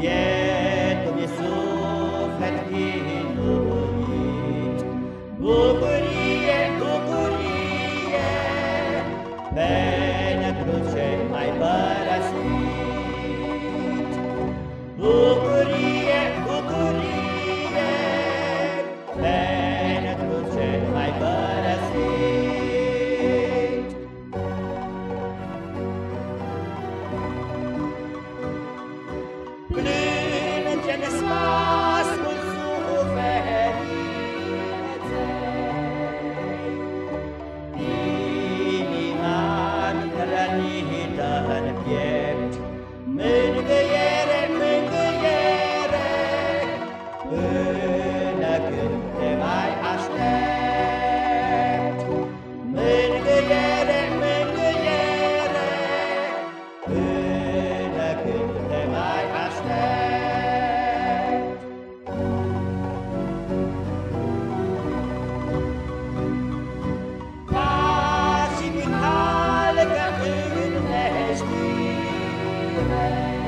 Bietul mi suflet inuit, Bucurie, bucurie, Pe away.